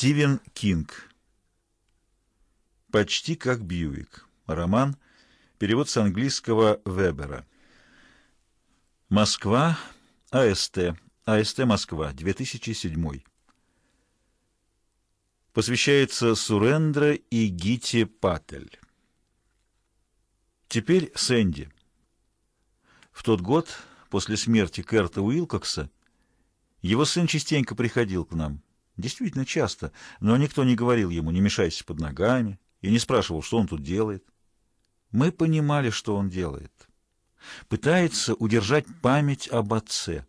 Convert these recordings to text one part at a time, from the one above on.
Стивен Кинг. Почти как Бьюик. Роман. Перевод с английского Вебера. Москва. АСТ. АСТ Москва. 2007. Посвящается Сурендра и Гити Патель. Теперь Сэнди. В тот год, после смерти Керта Уилкокса, его сын частенько приходил к нам. Действительно часто, но никто не говорил ему «не мешайся под ногами» и не спрашивал, что он тут делает. Мы понимали, что он делает. Пытается удержать память об отце.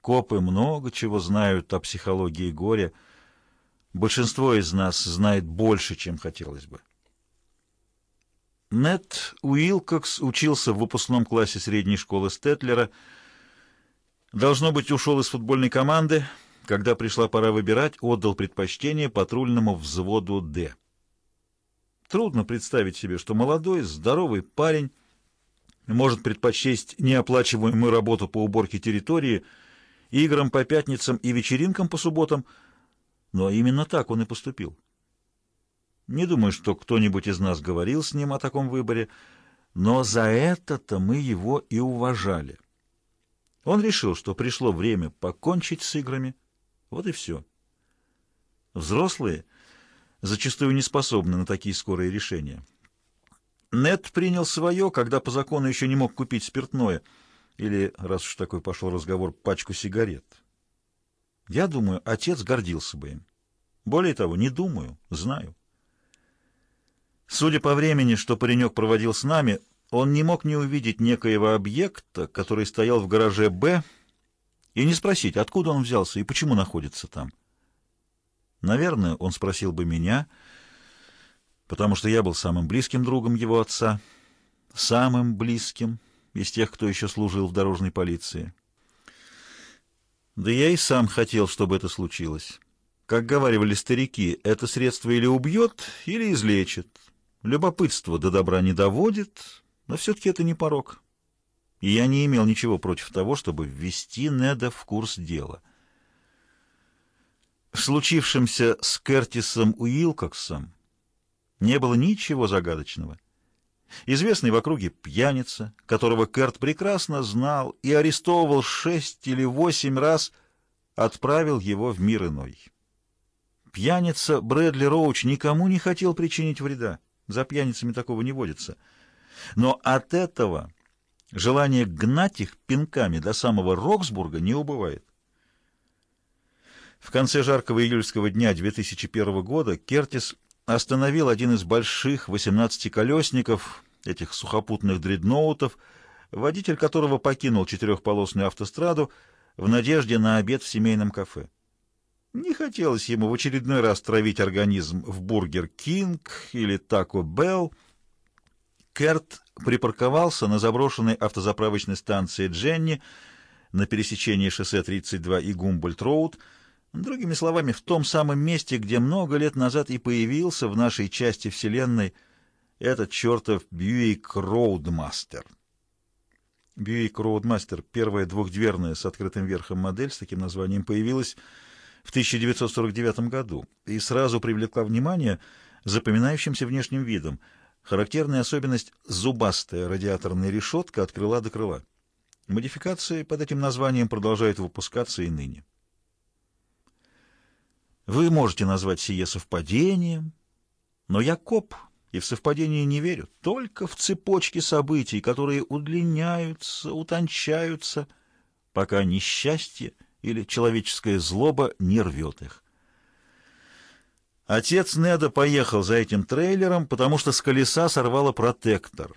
Копы много чего знают о психологии горя. Большинство из нас знает больше, чем хотелось бы. Нет Уилкокс учился в выпускном классе средней школы Стетлера. Должно быть, ушел из футбольной команды. Когда пришла пора выбирать, отдал предпочтение патрульному взводу «Д». Трудно представить себе, что молодой, здоровый парень может предпочесть неоплачиваемую работу по уборке территории, играм по пятницам и вечеринкам по субботам, но именно так он и поступил. Не думаю, что кто-нибудь из нас говорил с ним о таком выборе, но за это-то мы его и уважали. Он решил, что пришло время покончить с играми. Вот и все. Взрослые зачастую не способны на такие скорые решения. Нед принял свое, когда по закону еще не мог купить спиртное, или, раз уж такой пошел разговор, пачку сигарет. Я думаю, отец гордился бы им. Более того, не думаю, знаю. Судя по времени, что паренек проводил с нами, он не мог не увидеть некоего объекта, который стоял в гараже «Б», и не спросить, откуда он взялся и почему находится там. Наверное, он спросил бы меня, потому что я был самым близким другом его отца, самым близким из тех, кто еще служил в дорожной полиции. Да я и сам хотел, чтобы это случилось. Как говаривали старики, это средство или убьет, или излечит. Любопытство до добра не доводит, но все-таки это не порог. И я не имел ничего против того, чтобы ввести Неда в курс дела. В случившемся с Кертисом Уилкоксом не было ничего загадочного. Известный в округе пьяница, которого Керт прекрасно знал и арестовывал шесть или восемь раз, отправил его в мир иной. Пьяница Брэдли Роуч никому не хотел причинить вреда. За пьяницами такого не водится. Но от этого желание гнать их пинками до самого Роксбурга не убывает. В конце жаркого июльского дня 2001 года Кертис остановил один из больших 18-колесников, этих сухопутных дредноутов, водитель которого покинул четырехполосную автостраду в надежде на обед в семейном кафе. Не хотелось ему в очередной раз травить организм в Бургер Кинг или Тако Белл. Керт припарковался на заброшенной автозаправочной станции Дженни на пересечении шоссе 32 и Гумбольд-Роуд, другими словами, в том самом месте, где много лет назад и появился в нашей части Вселенной этот чертов Бьюик Роудмастер. Бьюик Роудмастер, первая двухдверная с открытым верхом модель с таким названием, появилась в 1949 году и сразу привлекла внимание запоминающимся внешним видом. Характерная особенность – зубастая радиаторная решетка от крыла до крыла. Модификации под этим названием продолжают выпускаться и ныне. Вы можете назвать сие совпадением, но я коп и в совпадение не верю, только в цепочки событий, которые удлиняются, утончаются, пока несчастье – или человеческая злоба не рвет их. Отец Неда поехал за этим трейлером, потому что с колеса сорвало протектор.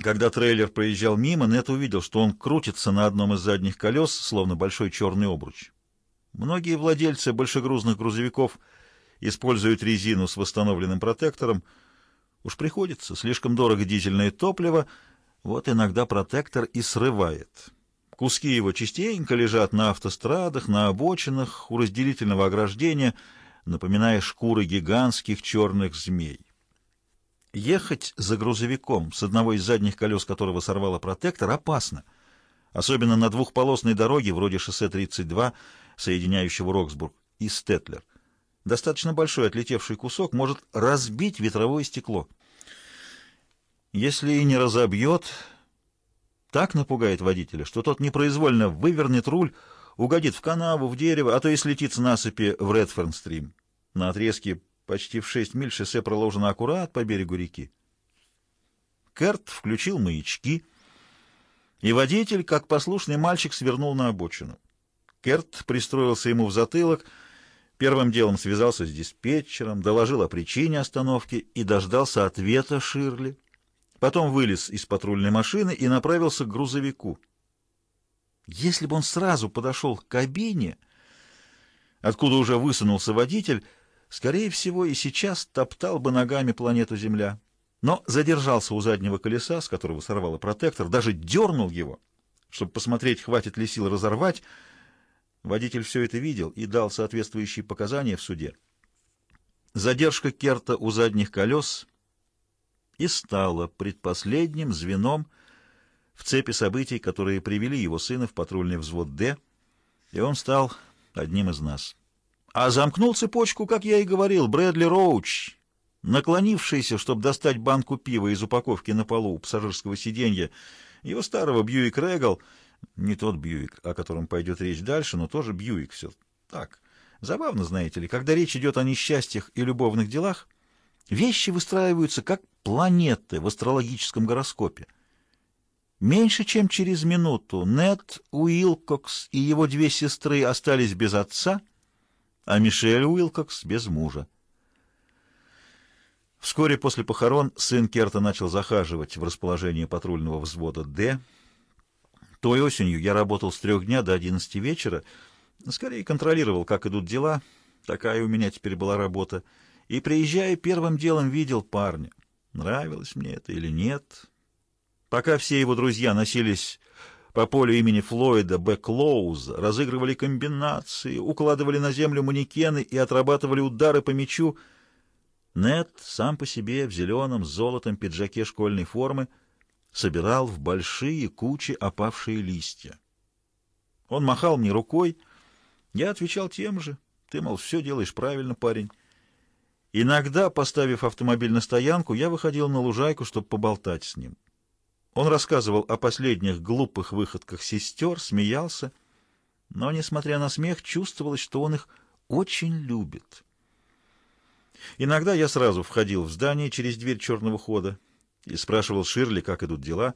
Когда трейлер проезжал мимо, Нед увидел, что он крутится на одном из задних колес, словно большой черный обруч. Многие владельцы большегрузных грузовиков используют резину с восстановленным протектором. Уж приходится, слишком дорого дизельное топливо, вот иногда протектор и срывает. Куски его частенько лежат на автострадах, на обочинах, у разделительного ограждения, напоминая шкуры гигантских черных змей. Ехать за грузовиком, с одного из задних колес которого сорвало протектор, опасно, особенно на двухполосной дороге, вроде шоссе 32, соединяющего Роксбург и Стетлер. Достаточно большой отлетевший кусок может разбить ветровое стекло. Если и не разобьет, так напугает водителя, что тот непроизвольно вывернет руль, угодит в канаву, в дерево, а то и слетит с насыпи в Редферн-стрим. На отрезке почти в 6 миль шоссе проложено аккурат по берегу реки. Керт включил маячки, и водитель, как послушный мальчик, свернул на обочину. Керт пристроился ему в затылок, первым делом связался с диспетчером, доложил о причине остановки и дождался ответа Ширли. Потом вылез из патрульной машины и направился к грузовику. Если бы он сразу подошел к кабине, откуда уже высунулся водитель, скорее всего, и сейчас топтал бы ногами планету Земля. Но задержался у заднего колеса, с которого сорвало протектор, даже дернул его, чтобы посмотреть, хватит ли сил разорвать. Водитель все это видел и дал соответствующие показания в суде. Задержка Керта у задних колес и стала предпоследним звеном в цепи событий, которые привели его сына в патрульный взвод «Д», и он стал одним из нас. А замкнул цепочку, как я и говорил, Брэдли Роуч, наклонившийся, чтобы достать банку пива из упаковки на полу у пассажирского сиденья, его старого Бьюик Регал, не тот Бьюик, о котором пойдет речь дальше, но тоже Бьюик все так. Забавно, знаете ли, когда речь идет о несчастьях и любовных делах, вещи выстраиваются как планеты в астрологическом гороскопе. Меньше чем через минуту Нед Уилкокс и его две сестры остались без отца, а Мишель Уилкокс без мужа. Вскоре после похорон сын Керта начал захаживать в расположение патрульного взвода «Д». Той осенью я работал с трех дня до одиннадцати вечера, скорее контролировал, как идут дела, такая у меня теперь была работа, и, приезжая, первым делом видел парня. Нравилось мне это или нет. Пока все его друзья носились по полю имени Флойда Бэклоуза, разыгрывали комбинации, укладывали на землю манекены и отрабатывали удары по мячу, Нед сам по себе в зеленом с золотом пиджаке школьной формы собирал в большие кучи опавшие листья. Он махал мне рукой, я отвечал тем же. Ты, мол, все делаешь правильно, парень. Иногда, поставив автомобиль на стоянку, я выходил на лужайку, чтобы поболтать с ним. Он рассказывал о последних глупых выходках сестер, смеялся, но, несмотря на смех, чувствовалось, что он их очень любит. Иногда я сразу входил в здание через дверь черного хода и спрашивал Ширли, как идут дела.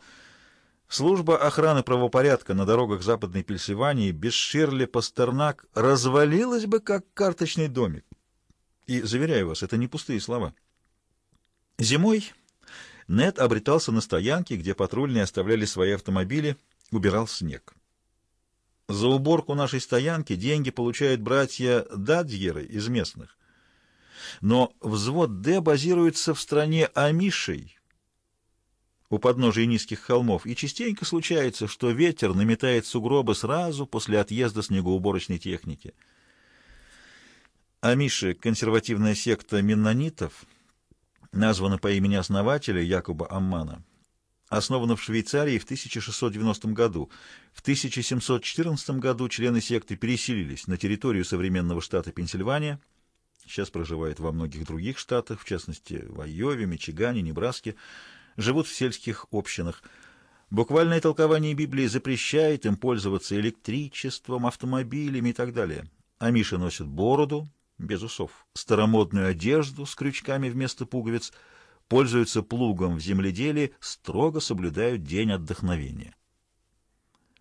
Служба охраны правопорядка на дорогах Западной Пенсильвании без Ширли Пастернак развалилась бы, как карточный домик. И, заверяю вас, это не пустые слова. Зимой Нед обретался на стоянке, где патрульные оставляли свои автомобили, убирал снег. За уборку нашей стоянки деньги получают братья Дадьеры из местных. Но взвод «Д» базируется в стране Амишей, у подножия низких холмов, и частенько случается, что ветер наметает сугробы сразу после отъезда снегоуборочной техники. Амиши — консервативная секта меннонитов, названа по имени основателя Якуба Аммана, основана в Швейцарии в 1690 году. В 1714 году члены секты переселились на территорию современного штата Пенсильвания — сейчас проживают во многих других штатах, в частности в Айове, Мичигане, Небраске, живут в сельских общинах. Буквальное толкование Библии запрещает им пользоваться электричеством, автомобилями и так далее. А Миша носит бороду, без усов, старомодную одежду с крючками вместо пуговиц, пользуются плугом в земледелии, строго соблюдают день отдохновения.